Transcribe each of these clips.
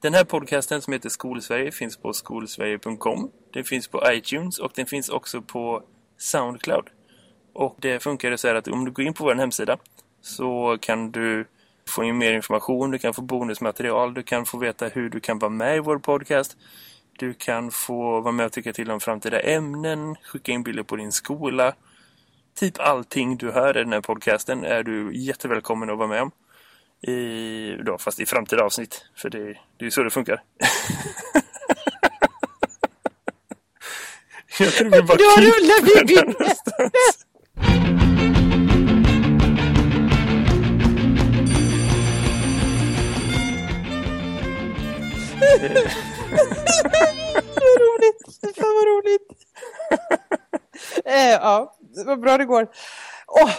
Den här podcasten som heter Skolsverige finns på skolsverige.com. Den finns på iTunes och den finns också på Soundcloud. Och det funkar så här att om du går in på vår hemsida så kan du få in mer information, du kan få bonusmaterial, du kan få veta hur du kan vara med i vår podcast. Du kan få vara med och tycka till om framtida ämnen, skicka in bilder på din skola. Typ allting du hör i den här podcasten är du jättevälkommen att vara med om. I, då, fast i framtida avsnitt. För det, det är ju så det funkar. Jag tror vi bara Då rullar vi vidare. vad roligt. Fan vad roligt. eh, ja, vad bra det går. Åh,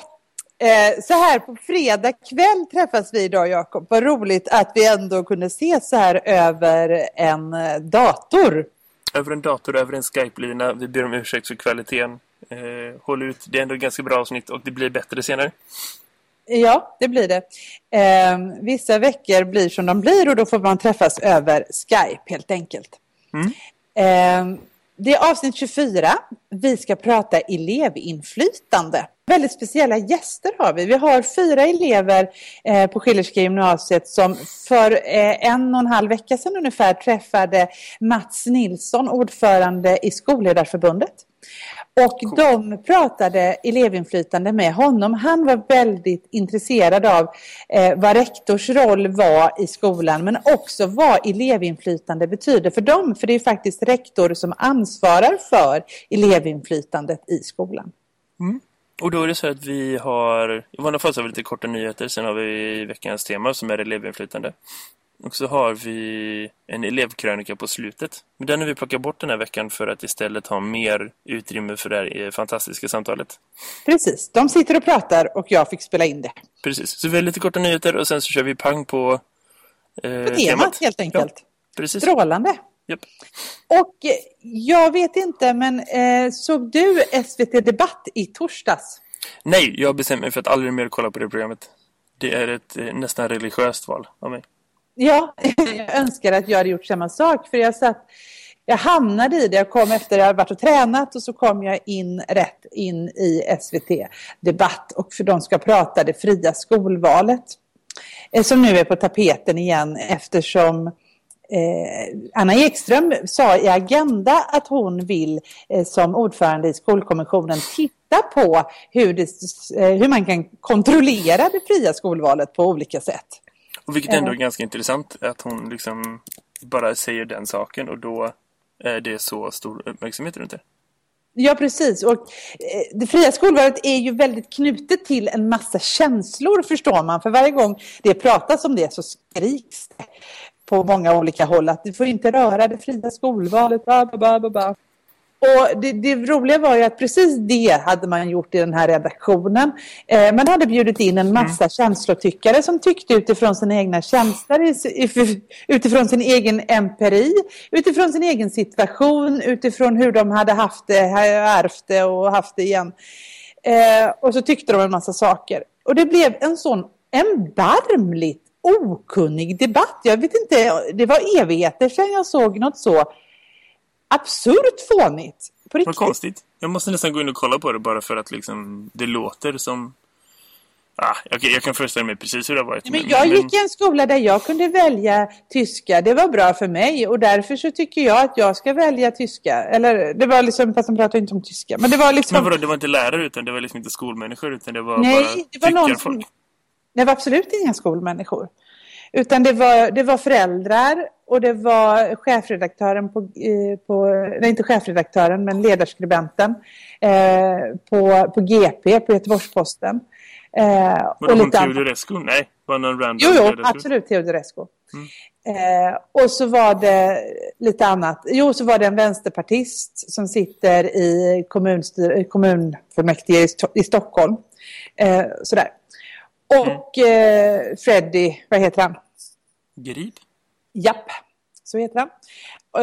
eh, så här på fredag kväll träffas vi idag, Jakob. Vad roligt att vi ändå kunde ses så här över en eh, dator. Över en dator, över en Skype-lina. Vi ber om ursäkt för kvaliteten. Eh, håll ut, det är ändå ganska bra avsnitt och det blir bättre senare. Ja, det blir det. Eh, vissa veckor blir som de blir och då får man träffas över Skype helt enkelt. Mm. Det är avsnitt 24. Vi ska prata elevinflytande. Väldigt speciella gäster har vi. Vi har fyra elever eh, på Schillerska gymnasiet som för eh, en och en halv vecka sedan ungefär träffade Mats Nilsson, ordförande i Skolledarförbundet. Och Coolt. de pratade elevinflytande med honom. Han var väldigt intresserad av eh, vad rektors roll var i skolan men också vad elevinflytande betyder för dem. För det är faktiskt rektor som ansvarar för elevinflytandet i skolan. Och då är det så att vi har, i vanliga fall så har vi lite korta nyheter, sen har vi veckans tema som är elevinflytande. Och så har vi en elevkrönika på slutet. Men den har vi plockat bort den här veckan för att istället ha mer utrymme för det här eh, fantastiska samtalet. Precis, de sitter och pratar och jag fick spela in det. Precis, så vi har lite korta nyheter och sen så kör vi pang på, eh, På temat helt enkelt. Ja, precis. Strålande. Japp. Och eh, jag vet inte, men eh, såg du SVT Debatt i torsdags? Nej, jag bestämmer mig för att aldrig mer kolla på det programmet. Det är ett eh, nästan religiöst val av mig. Ja, jag önskar att jag hade gjort samma sak. För jag satt, jag hamnade i det. Jag kom efter att jag hade varit och tränat och så kom jag in rätt in i SVT Debatt. Och för de ska prata det fria skolvalet. Eh, som nu är på tapeten igen eftersom eh, Anna Ekström sa i Agenda att hon vill eh, som ordförande i skolkommissionen titta på hur, det, eh, hur man kan kontrollera det fria skolvalet på olika sätt. Och vilket ändå är ganska intressant att hon liksom bara säger den saken och då är det så stor uppmärksamhet runt det. Ja, precis. Och eh, det fria skolvalet är ju väldigt knutet till en massa känslor, förstår man. För varje gång det pratas om det så skriks det på många olika håll att du får inte röra det fria skolvalet. Ba, ba, ba, ba, ba. Och det, det roliga var ju att precis det hade man gjort i den här redaktionen. Eh, man hade bjudit in en massa känslotyckare som tyckte utifrån sina egna känslor, utifrån sin egen empiri, utifrån sin egen situation, utifrån hur de hade haft det, ärvt det och haft det igen. Eh, och så tyckte de en massa saker. Och det blev en sån erbarmligt okunnig debatt. Jag vet inte, det var evigheter sedan jag såg något så absurt fånigt. På Vad riktigt. konstigt. Jag måste nästan gå in och kolla på det bara för att liksom det låter som... Ah, jag, jag kan föreställa mig precis hur det har varit. Men jag gick i en skola där jag kunde välja tyska. Det var bra för mig och därför så tycker jag att jag ska välja tyska. Eller det var liksom, fast de pratade inte om tyska. Men det var liksom... Men vadå, det var inte lärare utan det var liksom inte skolmänniskor utan det var Nej, bara det var någon som... Det var absolut inga skolmänniskor. Utan det var, det var föräldrar och det var chefredaktören på, på nej inte chefredaktören men ledarskribenten eh, på, på GP, på Göteborgs-Posten. Eh, Vadå, och hon. Teodorescu? Nej, var någon random Jo, jo, absolut Teodorescu. Eh, och så var det lite annat. Jo, så var det en vänsterpartist som sitter i kommunfullmäktige i, Sto- i Stockholm. Eh, sådär. Och eh, Freddy, vad heter han? Grip? Japp. Så heter han,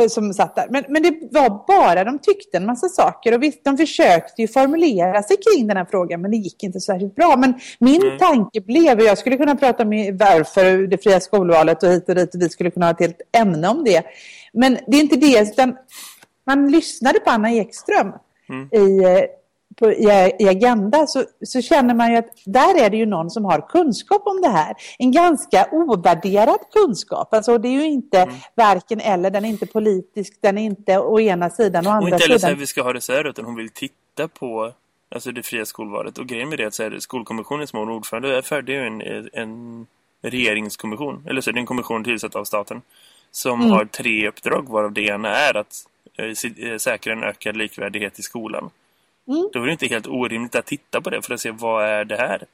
eh, som satt där. Men, men det var bara, de tyckte en massa saker och visst, de försökte ju formulera sig kring den här frågan, men det gick inte särskilt bra. Men min mm. tanke blev, och jag skulle kunna prata om varför det fria skolvalet och hit och dit, och vi skulle kunna ha ett helt ämne om det. Men det är inte det, utan man lyssnade på Anna Ekström mm. i eh, på, i, i, Agenda så, så känner man ju att där är det ju någon som har kunskap om det här. En ganska ovärderad kunskap. Alltså det är ju inte mm. varken eller, den är inte politisk, den är inte å ena sidan och andra sidan. Och inte heller så här, vi ska ha det så här, utan hon vill titta på alltså det fria skolvalet. Och grejen med det är att så här, skolkommissionen som hon ordförande är för, det är ju en, en regeringskommission. Eller så är det en kommission tillsatt av staten. Som mm. har tre uppdrag, varav det ena är att äh, säkra en ökad likvärdighet i skolan. Mm. Då är det inte helt orimligt att titta på det för att se vad är det här.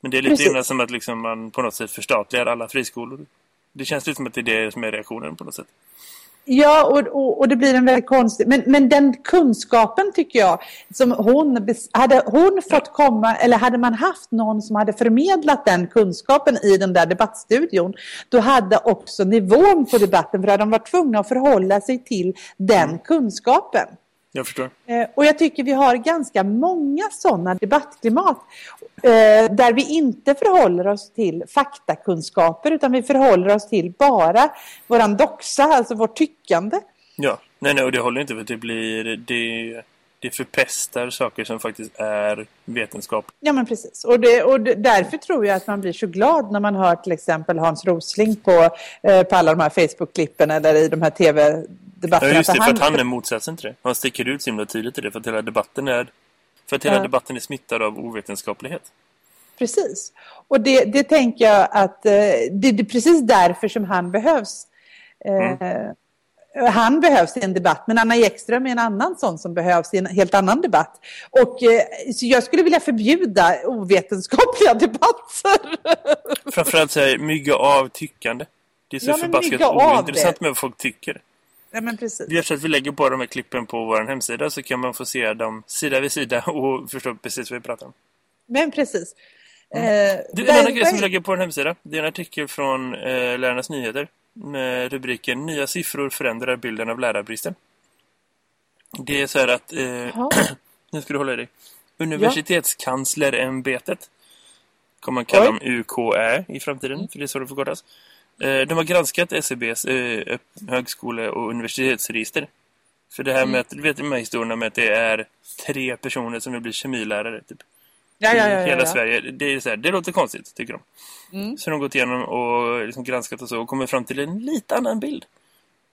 Men det är lite grann som att liksom man på något sätt förstatligar alla friskolor. Det känns lite som att det är det som är reaktionen på något sätt. Ja, och, och, och, det blir en väldigt konstig... Men, men den kunskapen tycker jag, som hon... Hade hon fått komma, eller hade man haft någon som hade förmedlat den kunskapen i den där debattstudion, då hade också nivån på debatten, för hade de varit tvungna att förhålla sig till den kunskapen. Jag förstår. Eh, och jag tycker vi har ganska många sådana debattklimat eh, där vi inte förhåller oss till faktakunskaper utan vi förhåller oss till bara våran doxa, alltså vårt tyckande. Ja, nej, nej och det håller inte för det blir det, det förpestar saker som faktiskt är vetenskap. Ja men precis och, det, och det, därför tror jag att man blir så glad när man hör till exempel Hans Rosling på, eh, på alla de här Facebook-klippen eller i de här tv debatterna. Ja, just det, för, att han är motsatsen till det. Han sticker ut så himla tydligt i det, för att hela debatten är, för att hela ja. debatten är smittad av ovetenskaplighet. Precis. Och det, det tänker jag att eh, det, det, är precis därför som han behövs. Eh, mm. Han behövs i en debatt, men Anna Ekström är en annan sån som behövs i en helt annan debatt. Och eh, så jag skulle vilja förbjuda ovetenskapliga debatter. Framförallt säga mygga av tyckande. Det är så ja, förbaskat ointressant med vad folk tycker. Ja, men precis. Så att vi lägger på de här klippen på vår hemsida så kan man få se dem sida vid sida och förstå precis vad vi pratar om. Men precis. Mm. Eh, du, en annan grej som vi lägger på vår hemsida det är en artikel från eh, Lärarnas Nyheter med rubriken Nya siffror förändrar bilden av lärarbristen. Det är så här att eh, nu ska du hålla i dig. Universitetskanslerämbetet kommer man kalla Oj. dem UKÄ i framtiden, för det är så det förkortas. Eh, de har granskat SCBs e eh, högskole- och universitetsregister. För det här mm. med att, du vet de här historierna med att det är tre personer som vill bli kemilärare typ. Ja, ja, ja, I hela Sverige. Det, är så här, det låter konstigt, tycker de. Mm. Så de har gått igenom och liksom granskat och så och kommit fram till en lite annan bild.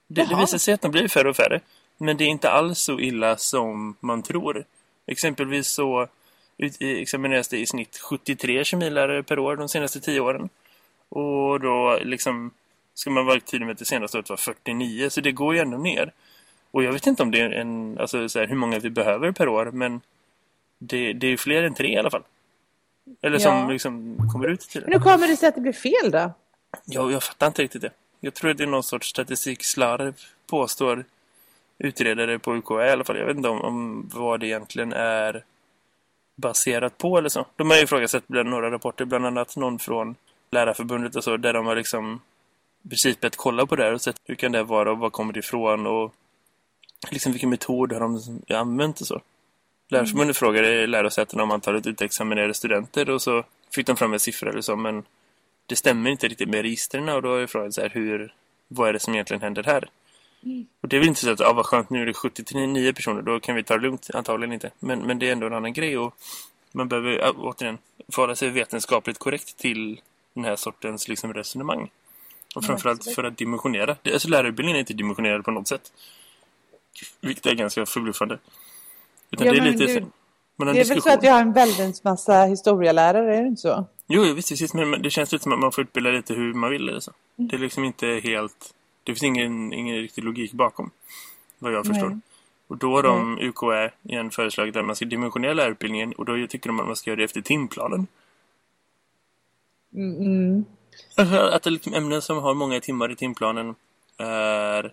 Det, det visar sig att de blir färre och färre. Men det är inte alls så illa som man tror. Exempelvis så examineras det i snitt 73 kemilärare per år de senaste tio åren. Och då liksom ska man vara tydlig med att det senaste året var 49. Så det går ju ändå ner. Och jag vet inte om det är en, alltså så här, hur många vi behöver per år. Men det, det är fler än tre i alla fall. Eller som ja. liksom kommer ut till det. Men hur kommer det sig att det blir fel då? Ja, jag fattar inte riktigt det. Jag tror att det är någon sorts statistikslarv påstår utredare på UKÄ i alla fall. Jag vet inte om, om vad det egentligen är baserat på eller så. De har ju ifrågasatt bland några rapporter, bland annat någon från Lärarförbundet och så, där de har liksom principet kolla på det här och sett hur kan det vara och var kommer det ifrån och liksom vilken metod har de använt och så. Lärarförbundet mm. frågade lärosätena om antalet utexaminerade studenter och så fick de fram en siffra eller så, men det stämmer inte riktigt med registren och då är frågan så här, hur, vad är det som egentligen händer här? Mm. Och det är väl inte så att, ah, vad skönt, nu är det 79 personer, då kan vi ta det lugnt, antagligen inte. Men, men det är ändå en annan grej och man behöver återigen förhålla sig vetenskapligt korrekt till den här sortens liksom, resonemang. Och framförallt för att dimensionera. Alltså lärarutbildningen är inte dimensionerad på något sätt. Vilket är ganska förbluffande. Utan ja, det är lite... Du, det är väl så att vi har en väldigt massa historielärare, är det inte så? Jo, visst, visst, men det känns lite som att man får utbilda lite hur man vill. Alltså. Mm. Det är liksom inte helt... Det finns ingen, ingen riktig logik bakom, vad jag förstår. Nej. Och då har de UKÄ igen föreslagit att man ska dimensionera lärarutbildningen och då tycker de att man ska göra det efter timplanen. Mm. Att det liksom ämnen som har många timmar i timplanen är,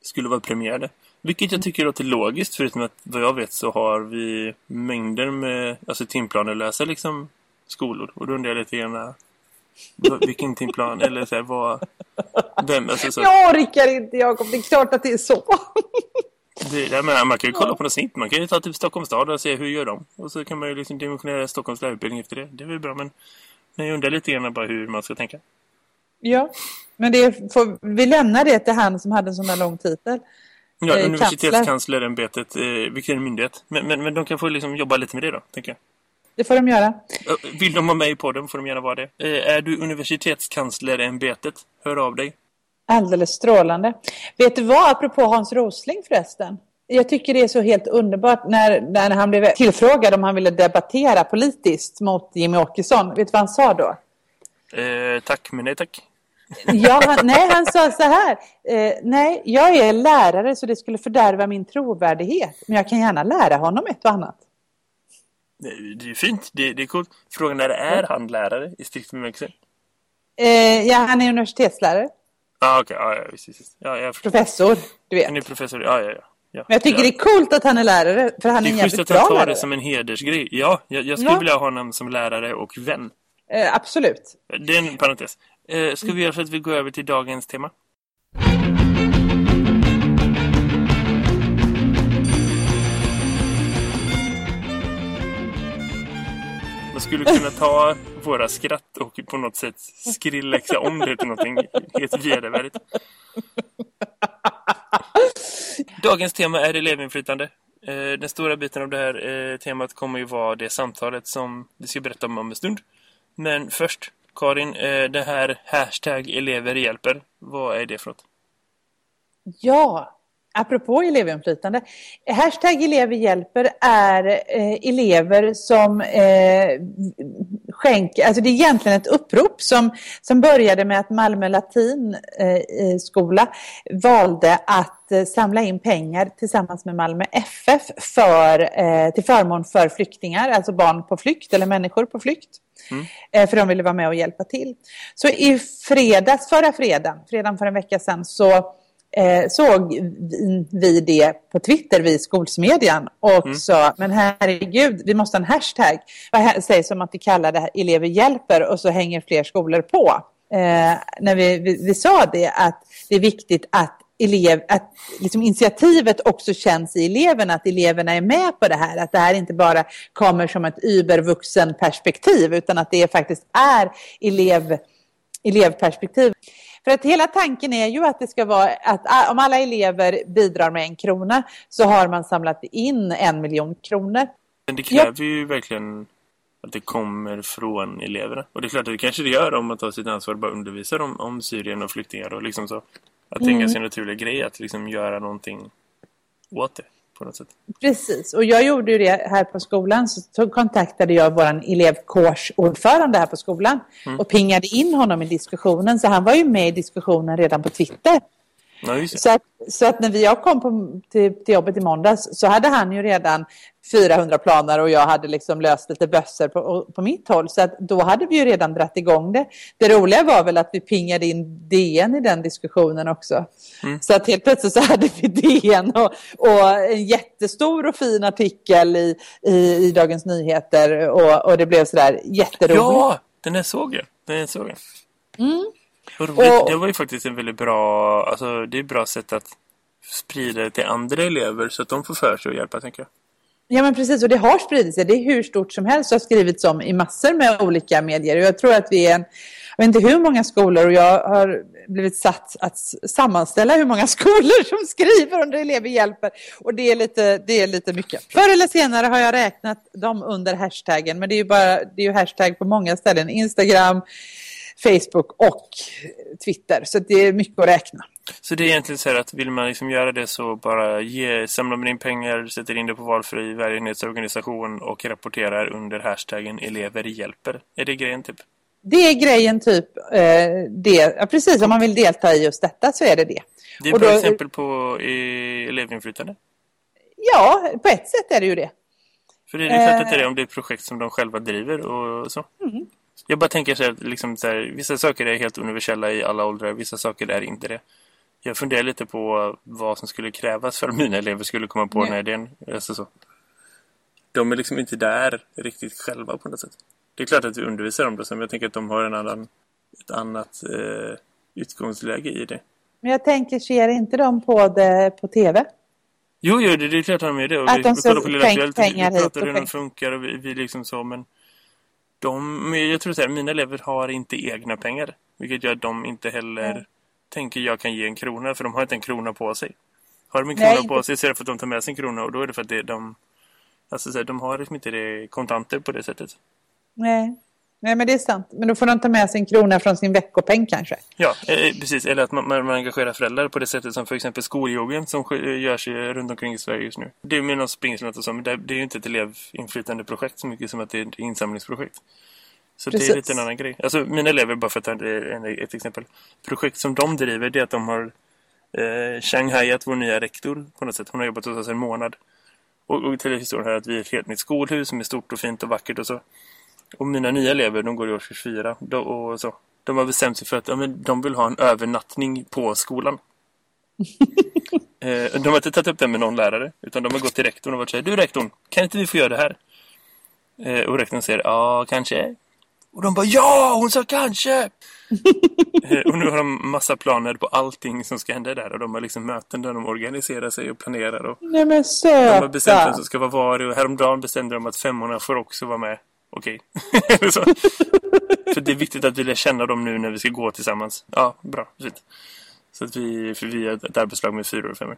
skulle vara premierade. Vilket jag tycker låter logiskt, förutom att vad jag vet så har vi mängder med alltså timplaner läsa liksom skolor. Och då undrar jag lite grann, Vilken timplan? Eller så här, vad... Vem? Alltså, så... Jag orkar inte, Jakob. Det är klart att det är så. Det, jag menar, man kan ju kolla på något snitt. Man kan ju ta typ Stockholms stad och se hur gör de. Och så kan man ju liksom dimensionera Stockholms lärarutbildning efter det. Det är väl bra, men, men jag undrar lite grann bara hur man ska tänka. Ja, men det får, vi lämnar det till han som hade en sån där lång titel. Ja, eh, universitetskanslerämbetet, eh, vilken är myndighet. Men, men, men de kan få liksom jobba lite med det då, tänker jag. Det får de göra. Vill de ha mig på den får de gärna vara det. Eh, är du universitetskanslerämbetet? Hör av dig. Alldeles strålande. Vet du vad, apropå Hans Rosling förresten? Jag tycker det är så helt underbart när, när han blev tillfrågad om han ville debattera politiskt mot Jimmy Åkesson. Vet du vad han sa då? Eh, tack, men nej tack. Ja, han, nej, han sa så här. Eh, nej, jag är lärare så det skulle fördärva min trovärdighet. Men jag kan gärna lära honom ett och annat. Det är ju fint. Det, det är coolt. Frågan är, är han lärare i strikt bemärkelse? Eh, ja, han är universitetslärare. Ah, okay. ah, ja, visst, visst. Ja, jag professor, du vet. Han är professor, ja, ja, ja. ja. Men jag tycker ja. det är coolt att han är lärare, för han är, är en jävligt bra lärare. Det är att han tar det som en hedersgrej. Ja, jag, jag skulle ja. vilja ha honom som lärare och vän. Eh, absolut. Det är en parentes. Eh, ska vi göra så att vi går över till dagens tema? Man skulle kunna ta våra skratt och på något sätt skrillaxa om det till någonting helt vedervärdigt. Dagens tema är elevinflytande. Eh, den stora biten av det här eh, temat kommer ju vara det samtalet som vi ska berätta om om en stund. Men först, Karin, eh, det här hashtag elever hjälper. Vad är det för något? Ja, apropå elevinflytande. Hashtag elever hjälper är eh, elever som eh, skänker, alltså det är egentligen ett upprop som, som började med att Malmö latinskola eh, valde att eh, samla in pengar tillsammans med Malmö FF för, eh, till förmån för flyktingar, alltså barn på flykt eller människor på flykt. Mm. Eh, för de ville vara med och hjälpa till. Så i fredags, förra fredagen, fredagen för en vecka sedan, så eh, såg vi det på Twitter, vi skolsmedjan, och mm. sa, men herregud, vi måste ha en hashtag. Vad sägs om att vi kallar det här elever hjälper och så hänger fler skolor på. Eh, när vi, vi, vi, sa det, att det är viktigt att elev, att liksom initiativet också känns i eleverna, att eleverna är med på det här, att det här inte bara kommer som ett übervuxen perspektiv, utan att det faktiskt är elev, elevperspektiv. För att hela tanken är ju att det ska vara att om alla elever bidrar med en krona så har man samlat in en miljon kronor. Men det kräver ja. ju verkligen att det kommer från eleverna. Och det är klart att det kanske det gör om man tar sitt ansvar och bara undervisar om, om Syrien och flyktingar och liksom så. Att det är en mm. ganska naturlig grej att liksom göra någonting åt det på något sätt. Precis, och jag gjorde ju det här på skolan så kontaktade jag vår elevkårsordförande här på skolan mm. och pingade in honom i diskussionen så han var ju med i diskussionen redan på Twitter. Ja, så, att, så att när jag kom på, till, till jobbet i måndags så hade han ju redan 400 planer och jag hade liksom löst lite bössor på, på mitt håll. Så att då hade vi ju redan dratt igång det. Det roliga var väl att vi pingade in DN i den diskussionen också. Mm. Så att helt plötsligt så hade vi DN och, och en jättestor och fin artikel i, i, i Dagens Nyheter och, och det blev sådär jätteroligt. Ja, den är såg jag. Den är såg jag. Mm. Och, det var ju faktiskt en väldigt bra, alltså det är ett bra sätt att sprida det till andra elever så att de får för sig att hjälpa, tänker jag. Ja men precis och det har spridit sig. Det är hur stort som helst och har skrivits om i massor med olika medier. Och jag tror att vi är en, jag vet inte hur många skolor och jag har blivit satt att sammanställa hur många skolor som skriver under elever hjälper. Och det är lite, det är lite mycket. Förr eller senare har jag räknat dem under hashtaggen men det är ju bara, det är ju hashtag på många ställen. Instagram, Facebook och Twitter. Så det är mycket att räkna. Så det är egentligen så att vill man liksom göra det så bara ge, samlar man in pengar, sätter in det på valfri välgörenhetsorganisation och rapporterar under hashtaggen elever hjälper. Är det grejen typ? Det är grejen typ, eh, det, ja, precis om man vill delta i just detta så är det det. Det är ett bra exempel på eh, elevinflytande. Ja, på ett sätt är det ju det. För det är klart att det är om det är projekt som de själva driver och så. Mm. Jag bara tänker så här, liksom så här, vissa saker är helt universella i alla åldrar, vissa saker är inte det. Jag funderar lite på vad som skulle krävas för att mina elever skulle komma på den här idén. Alltså så. De är liksom inte där riktigt själva på något sätt. Det är klart att vi undervisar om det, men jag tänker att de har en annan ett annat eh, utgångsläge i det. Men jag tänker, ser inte de på det på tv? Jo, jo det, det är klart att de är det. Och att vi, de vi kollar på Lilla Fjället, vi pratar hur den pengar. funkar och vi, vi liksom så, men de, jag tror så här, mina elever har inte egna pengar. Vilket gör att de inte heller Nej. tänker jag kan ge en krona, för de har inte en krona på sig. Har de en Nej, krona på inte- sig så är det för att de tar med sin krona och då är det för att det, de, alltså så här, de har liksom inte det kontanter på det sättet. Nej. Nej, men det är sant. Men då får de ta med sig en krona från sin veckopeng kanske. Ja, eh, precis. Eller att man, man, man engagerar föräldrar på det sättet som för exempel skoljoggen som sk- görs ju runt omkring i Sverige just nu. Det är med någon springsnott och så, men det, det är ju inte ett elevinflytandeprojekt så mycket som att det är ett insamlingsprojekt. Så det är Precis. lite en annan grej. Alltså mina elever, bara för att ta ett exempel. Projekt som de driver det är att de har eh, Shanghaiat vår nya rektor på något sätt. Hon har jobbat hos oss en månad. Och, och till historien här att vi är ett helt nytt skolhus som är stort och fint och vackert och så. Och mina nya elever, de går i årskurs fyra. Då, och så. De har bestämt sig för att ja, men de vill ha en övernattning på skolan. eh, de har inte tagit upp det med någon lärare. Utan de har gått till rektorn och varit så här, Du rektorn, kan inte vi få göra det här? Eh, och rektorn säger, ja kanske. Och de bara, ja hon sa kanske! eh, och nu har de massa planer på allting som ska hända där. Och de har liksom möten där de organiserar sig och planerar. Och Nej men de har bestämt vem söta. som ska vara var och häromdagen bestämde de att femmorna får också vara med. Okej. Okay. För det är viktigt att vi lär känna dem nu när vi ska gå tillsammans. Ja, bra. Fint. Så att vi, för vi är ett arbetslag med fyra och femmor.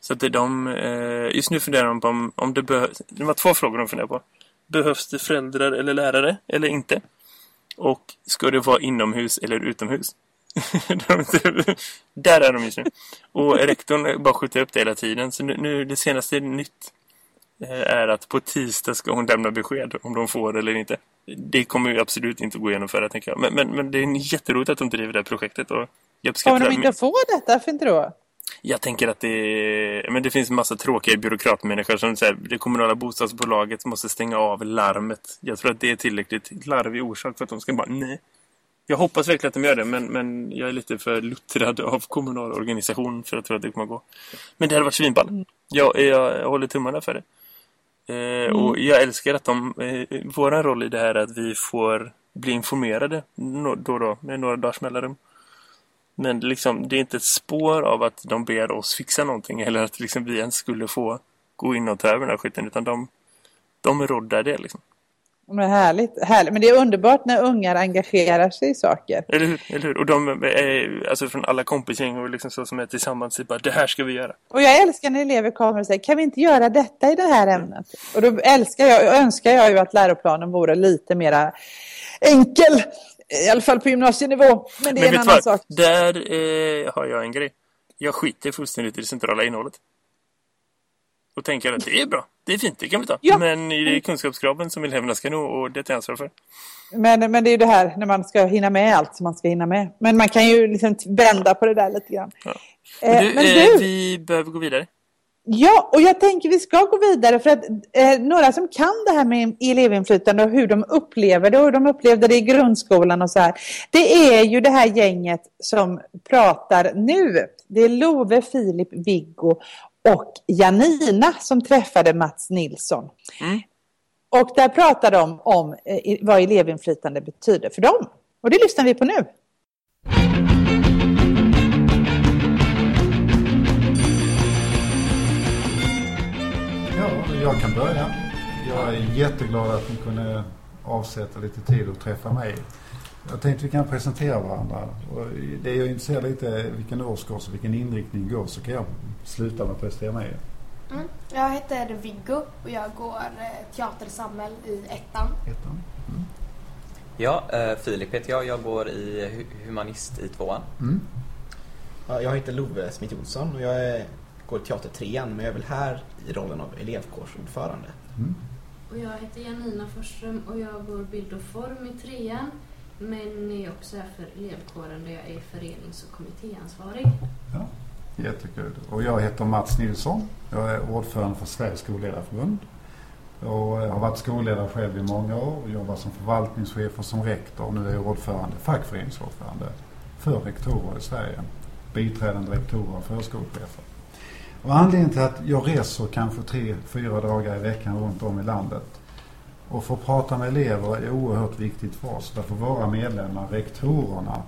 Så att det är de, eh, just nu funderar de på om, om det behövs, det var två frågor de funderar på. Behövs det föräldrar eller lärare eller inte? Och ska det vara inomhus eller utomhus? Där är de just nu. Och rektorn bara skjuter upp det hela tiden. Så nu, nu det senaste är nytt är att på tisdag ska hon lämna besked om de får eller inte. Det kommer ju absolut inte gå att genomföra tänker jag. Men, men, men det är jätteroligt att de driver det här projektet. Och jag Om de inte får detta, varför inte då? Jag tänker att det, men det finns en massa tråkiga byråkratmänniskor som säger det kommunala bostadsbolaget måste stänga av larmet. Jag tror att det är tillräckligt larvig orsak för att de ska bara nej. Jag hoppas verkligen att de gör det men, men jag är lite för luttrad av kommunal organisation för att tro att det kommer gå. Men det hade varit svinball. Jag, jag, håller tummarna för det. Eh, Och jag älskar att de, eh, våran roll i det här är att vi får bli informerade då och då med några dagars mellanrum. Men liksom, det är inte ett spår av att de ber oss fixa någonting eller att liksom vi ens skulle få gå in och ta över den här skiten utan de, de roddar det liksom. Men härligt, härligt. Men det är underbart när ungar engagerar sig i saker. Eller hur? Eller hur? Och de är alltså från alla kompisgäng och liksom så som är tillsammans. Bara, det här ska vi göra. Och jag älskar när elever kommer och säger, kan vi inte göra detta i det här ämnet? Och då älskar jag, och önskar jag ju att läroplanen vore lite mera enkel. I alla fall på gymnasienivå. Men det är Men en annan vad? sak. Där eh, har jag en grej. Jag skiter fullständigt i det centrala innehållet. Och tänker att det är bra. Det är fint, det kan vi ta. Ja. Men det är kunskapskraven som eleverna ska nå och det jag ansvar för. Men, men det är ju det här när man ska hinna med allt som man ska hinna med. Men man kan ju liksom vända på det där lite grann. Ja. Eh, Men du, men eh, du, vi behöver gå vidare. Ja, och jag tänker vi ska gå vidare för att eh, några som kan det här med elevinflytande och hur de upplever det och hur de upplevde det i grundskolan och så här. Det är ju det här gänget som pratar nu. Det är Love, Filip, Viggo och Janina som träffade Mats Nilsson. Mm. Och där pratar de om eh, vad elevinflytande betyder för dem. Och det lyssnar vi på nu. Ja, jag kan börja. Jag är jätteglad att ni kunde avsätta lite tid och träffa mig. Jag tänkte vi kan presentera varandra. Och det jag är intresserad lite vilken årskurs och vilken inriktning går så kan jag sluta med att presentera mig. Mm. Jag heter Viggo och jag går eh, teatersamhäll i ettan. Ettan. Ja, eh, Filip heter jag. Jag går i hu- humanist i tvåan. Mm. Ja, jag heter Love Smith Olsson och jag är, går teater trean men jag är väl här i rollen av elevkårsordförande. Mm. Och jag heter Janina Forsström och jag går bild och form i trean. Men är också här för elevkåren där jag är förenings och kommittéansvarig. Ja, jättekul. Och jag heter Mats Nilsson. Jag är ordförande för Sveriges skolledarförbund. Och jag har varit skolledare själv i många år och jobbar som förvaltningschef och som rektor. Och nu är jag ordförande, fackföreningsordförande för rektorer i Sverige. Biträdande rektorer och förskolechefer. Och anledningen till att jag reser kanske tre, fyra dagar i veckan runt om i landet Och få prata med elever är oerhört viktigt för oss. Därför våra medlemmar, rektorerna,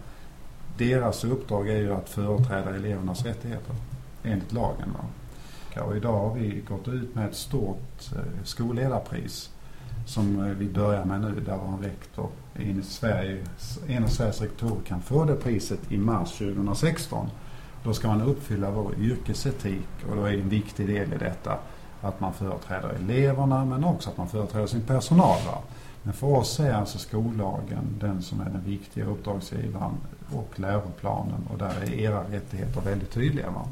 deras uppdrag är ju att företräda elevernas rättigheter enligt lagen. Va? Och idag har vi gått ut med ett stort eh, skolledarpris som eh, vi börjar med nu där en rektor, en, i Sverige, en av Sveriges rektorer kan få det priset i mars 2016. Då ska man uppfylla vår yrkesetik och då är en viktig del i detta att man företräder eleverna men också att man företräder sin personal. Va? Men för oss är alltså skollagen den som är den viktiga uppdragsgivaren och läroplanen och där är era rättigheter väldigt tydliga. Va?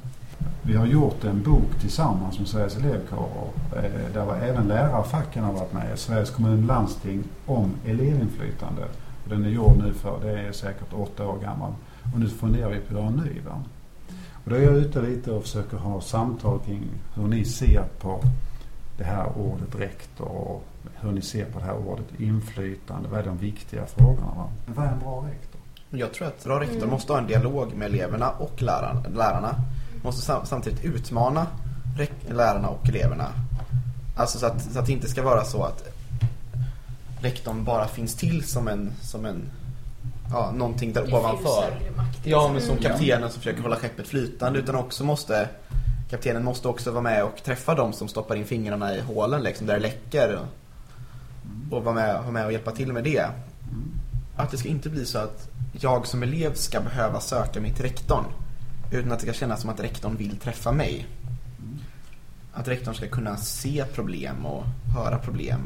Vi har gjort en bok tillsammans med Sveriges elevkårer eh, där var även lärarfacken har varit med. Sveriges kommun landsting om elevinflytande. Den är gjord nu för, det är säkert åtta år gammal. Och nu funderar vi på att göra en ny. Va? Och då är jag ute lite och försöker ha samtal kring hur ni ser på det här ordet rektor och hur ni ser på det här ordet inflytande. Vad är de viktiga frågorna? Va? Vad är en bra rektor? Jag tror att bra rektor måste ha en dialog med eleverna och lärarna. lärarna. Måste sam samtidigt utmana lärarna och eleverna. Alltså så att, så att det inte ska vara så att rektorn bara finns till som en, som en ja, någonting där ovanför. Ja, men som kaptenen som försöker hålla skeppet flytande utan också måste kaptenen måste också vara med och träffa dem som stoppar in fingrarna i hålen liksom, där det läcker och vara med, vara med och hjälpa till med det. Att det ska inte bli så att jag som elev ska behöva söka mig till rektorn utan att det ska kännas som att rektorn vill träffa mig. Att rektorn ska kunna se problem och höra problem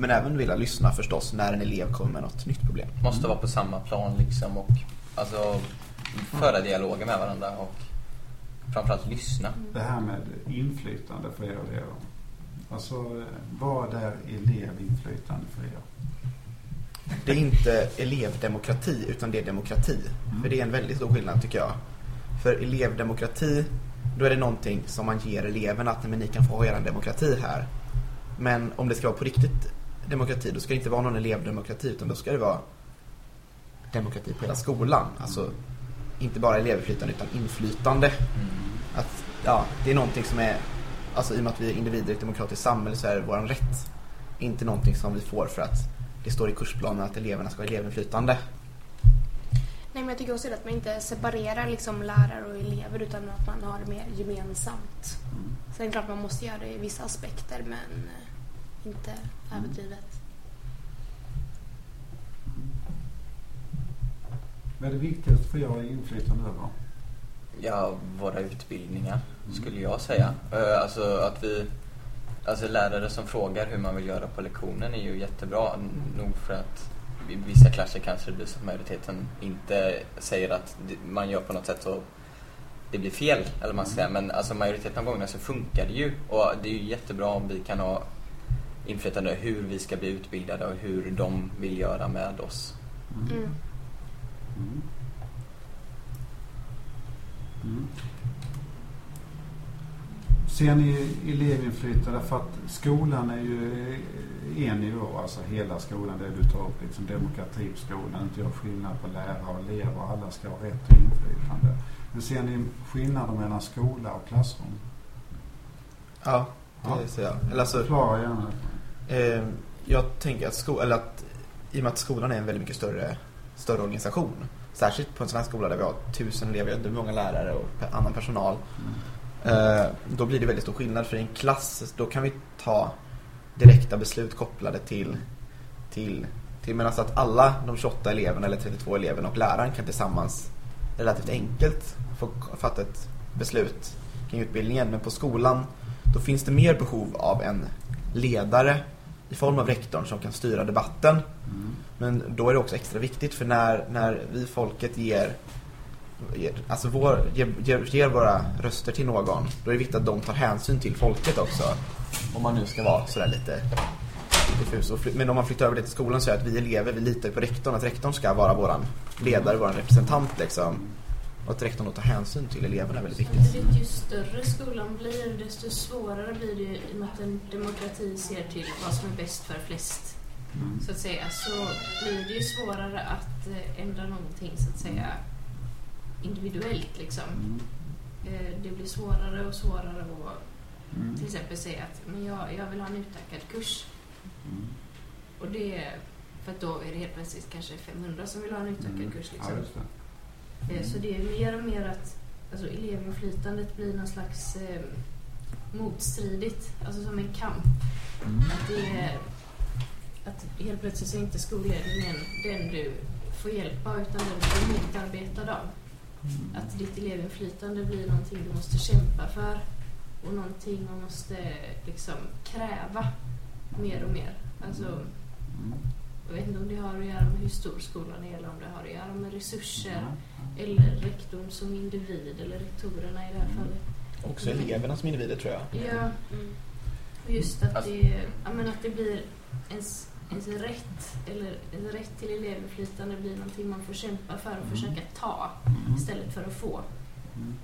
men även vilja lyssna förstås när en elev kommer med något nytt problem. Måste vara på samma plan liksom och alltså föra dialoger med varandra och framförallt lyssna. Det här med inflytande för er elever. Alltså vad är elevinflytande för er? Det är inte elevdemokrati utan det är demokrati. Mm. För det är en väldigt stor skillnad tycker jag. För elevdemokrati, då är det någonting som man ger eleverna att men ni kan få ha er demokrati här. Men om det ska vara på riktigt demokrati, då ska det inte vara någon elevdemokrati utan då ska det vara demokrati på hela skolan. Alltså inte bara elevinflytande utan inflytande. Mm. Att, ja, det är någonting som är, alltså i och med att vi är individer i ett demokratiskt samhälle så är det vår rätt. Inte någonting som vi får för att det står i kursplanen att eleverna ska ha elevinflytande. Nej, men jag tycker också att man inte separerar liksom lärare och elever utan att man har det mer gemensamt. Mm. Sen är det klart att man måste göra det i vissa aspekter men eh, inte överdrivet. Vad är det viktigaste för er inflytande över? Ja, våra utbildningar skulle jag säga. Eh, alltså att vi, alltså lärare som frågar hur man vill göra på lektionen är ju jättebra. Nog för att i vissa klasser kanske det blir så att majoriteten inte säger att man gör på något sätt så det blir fel, eller man säga. Men alltså majoriteten av gångerna så funkar det ju. Och det är ju jättebra om vi kan ha inflytande hur vi ska bli utbildade och hur de vill göra med oss. Mm. Mm. Mm. Ser ni elevinflytande? För att skolan är ju en nivå, alltså hela skolan, det du tar upp, liksom demokrati på skolan, inte gör skillnad på lärare och elever, alla ska ha rätt till inflytande. Men ser ni skillnader mellan skola och klassrum? Ja, det ja. ser jag. Eller alltså, Förklara gärna. Eh, jag tänker att, sko eller att i och med att skolan är en väldigt mycket större, större organisation, särskilt på en svensk skola där vi har tusen elever, det är många lärare och annan personal, mm. eh, då blir det väldigt stor skillnad. För i en klass, då kan vi ta direkta beslut kopplade till, till, till medan att alla de 28 eleverna eller 32 eleverna och läraren kan tillsammans relativt enkelt få fatta ett beslut kring utbildningen. Men på skolan, då finns det mer behov av en ledare i form av rektorn som kan styra debatten. Mm. Men då är det också extra viktigt för när, när vi folket ger, ger alltså vår, ger, ger, våra röster till någon, då är det viktigt att de tar hänsyn till folket också. Om man nu ska vara sådär lite diffus. Men om man flyttar över det till skolan så är det att vi elever, vi litar på rektorn, att rektorn ska vara våran ledare, våran representant liksom. Och att rektorn då tar hänsyn till eleverna är väldigt viktigt. Ju större skolan blir, desto svårare blir det i och med att en demokrati ser till vad som är bäst för flest. Mm. Så att säga, så blir det ju svårare att eh, ändra någonting så att säga individuellt liksom. Mm. Eh, det blir svårare och svårare att mm. till exempel säga att men jag, jag vill ha en utökad kurs. Mm. Och det, för att då är det helt plötsligt kanske 500 som vill ha en utökad Mm. kurs. Ja, Liksom. just det. Eh, Så det är mer och mer att alltså, elevinflytandet blir någon slags eh, motstridigt, alltså som en kamp. Mm. Att, det är, att helt plötsligt så är inte skolledningen den du får hjälp av utan den du blir motarbetad av. Att ditt elevinflytande blir någonting du måste kämpa för och någonting man måste liksom kräva mer och mer. Alltså, Mm. jag vet inte om det har att göra med hur stor skolan är eller om det har att göra med resurser Ja. eller rektorn som individ eller rektorerna i det här fallet. Också eleverna som individer tror jag. Ja, och just att Alltså- det, ja, men att det blir ens, ens rätt eller ens rätt till elevinflytande blir någonting man får kämpa för och Mm. försöka ta Mm. istället för att få. Mm.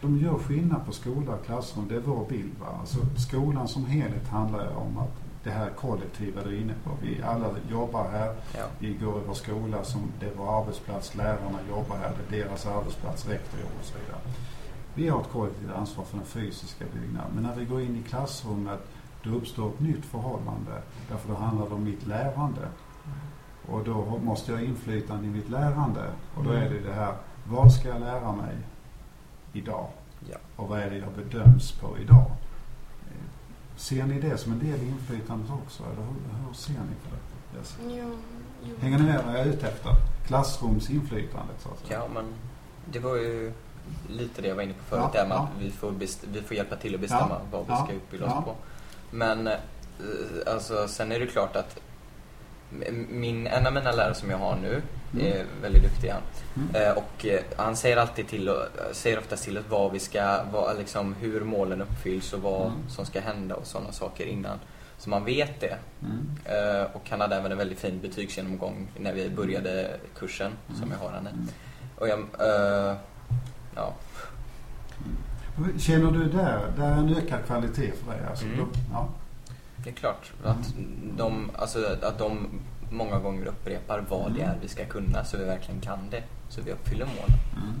De gör skillnad på skola och klassrum, det är vår bild. Va? Alltså, skolan som helhet handlar ju om att det här kollektiva du är inne på. Vi alla jobbar här, Ja. vi går i vår skola som det är vår arbetsplats, lärarna jobbar här, det är deras arbetsplats, rektor jobbar och så vidare. Vi har ett kollektivt ansvar för den fysiska byggnaden. Men när vi går in i klassrummet då uppstår ett nytt förhållande. Därför då handlar det om mitt lärande. Och då måste jag ha inflytande i mitt lärande. Och då är det det här, vad ska jag lära mig idag? Ja. Och vad är det jag bedöms på idag? Ser ni det som en del i inflytandet också? Eller hur, hur ser ni på det? Yes. Ja, jo. Hänger ni med vad jag är ute efter? Klassrumsinflytandet så att säga. Ja, men det var ju lite det jag var inne på förut, Ja, där med ja. att vi får, vi får hjälpa till att bestämma Ja, vad vi ja, ska utbilda ja. oss på. Men eh, alltså, sen är det klart att min, en av mina lärare som jag har nu Mm. är väldigt duktig han. Mm. Eh, och eh, han säger alltid till, säger oftast till oss vad vi ska, vad, liksom, hur målen uppfylls och vad Mm. som ska hända och sådana saker innan. Så man vet det. Mm. Eh, och han hade även en väldigt fin betygsgenomgång när vi började kursen som Mm. jag har henne. Mm. Och jag, ja, Känner du där, där är en ökad kvalitet för dig? Alltså, Mm. ja. det är klart att de, alltså, att de många gånger upprepar vad det är vi ska kunna så vi verkligen kan det. Så vi uppfyller målen. Mm.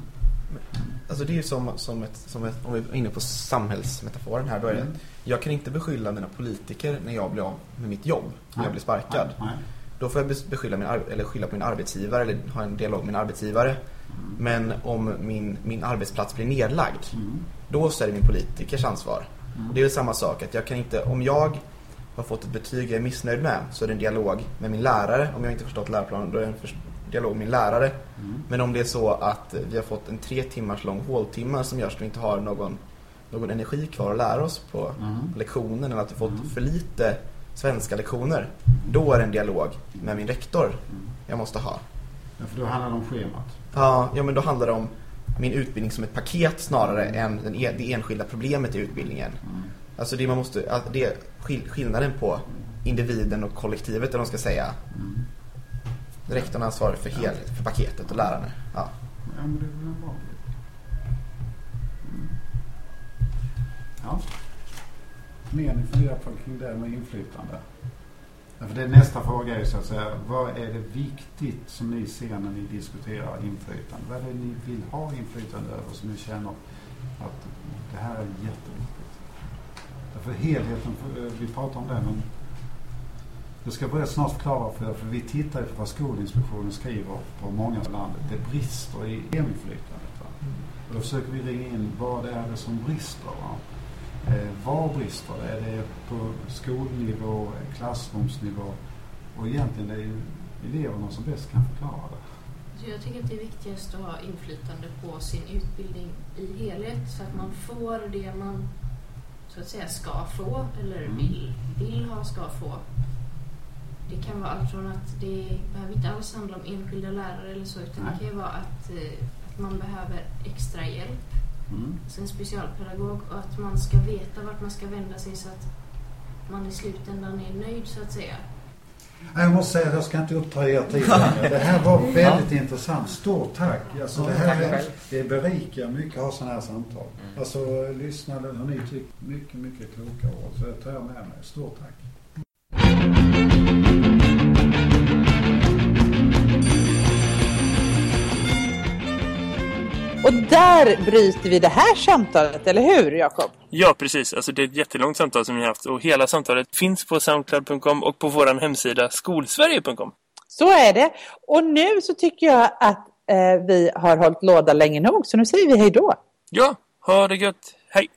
Alltså det är ju som, som, ett, som ett, om vi är inne på samhällsmetaforen här, då är det Mm. jag kan inte beskylla mina politiker när jag blir av med mitt jobb, när jag blir sparkad. Nej, nej. Då får jag bes- beskylla min, eller skylla på min arbetsgivare eller ha en dialog med min arbetsgivare. Men om min, min arbetsplats blir nedlagd, Mm. då så är det min politikers ansvar. Mm. Det är väl samma sak, att jag kan inte, om jag har fått ett betyg jag är missnöjd med, så är det en dialog med min lärare. Om jag inte förstått läroplanen, då är det en dialog med min lärare. Mm. Men om det är så att vi har fått en tre timmars lång håltimme som gör att vi inte har någon, någon energi kvar att lära oss på Mm. lektionen eller att vi fått Mm. för lite svenska lektioner. Då är det en dialog med min rektor Mm. jag måste ha. Ja, för då handlar det om schemat. Ja, ja men då handlar det om min utbildning som ett paket snarare än den, e- det enskilda problemet i utbildningen. Mm. Alltså det man måste, det är skill- skillnaden på individen och kollektivet eller man ska säga. Mm. Rektorn ansvarar för, hel, för paketet och lärarna. Ja. Ja, men det är väl en bra. Mm. Ja. Mer ni funderar på kring det med inflytande? Ja, för det nästa fråga är ju så att säga, vad är det viktigt som ni ser när ni diskuterar inflytande? Vad är det ni vill ha inflytande över som ni känner att det här är jätteviktigt? Därför helheten, för- vi pratar om det men jag ska börja snart förklara för er, för vi tittar ju på vad Skolinspektionen skriver på många landet. Det brister i inflytandet. Va? Och då försöker vi ringa in vad är det som brister. Va? Eh, var brister det? Är det på skolnivå, klassrumsnivå? Och egentligen det är ju eleverna som bäst kan förklara det. Så jag tycker att det är viktigast att ha inflytande på sin utbildning i helhet så att man får det man så att säga ska få eller Mm. vill, vill ha, ska få. Det kan vara allt från att det behöver inte alls handla om enskilda lärare eller så utan Nej. det kan ju vara att, eh, att man behöver extra hjälp, Mm. en specialpedagog och att man ska veta vart man ska vända sig så att man i slutändan är nöjd så att säga. Jag måste säga att jag ska inte uppta er tid. Det här var väldigt intressant. Stort tack. Alltså, det, här är, det berikar mycket att ha sådana här samtal. Mm. Alltså lyssnade har ni tyckt mycket, mycket kloka ord. Så det tar jag med mig. Stort tack. Och där bryter vi det här samtalet, eller hur Jakob? Ja, precis. Alltså det är ett jättelångt samtal som ni har haft och hela samtalet finns på soundcloud.com och på vår hemsida skolsverige.com. Så är det. Och nu så tycker jag att eh, vi har hållit låda länge nog, så nu säger vi hej då. Ja, ha det gött. Hej!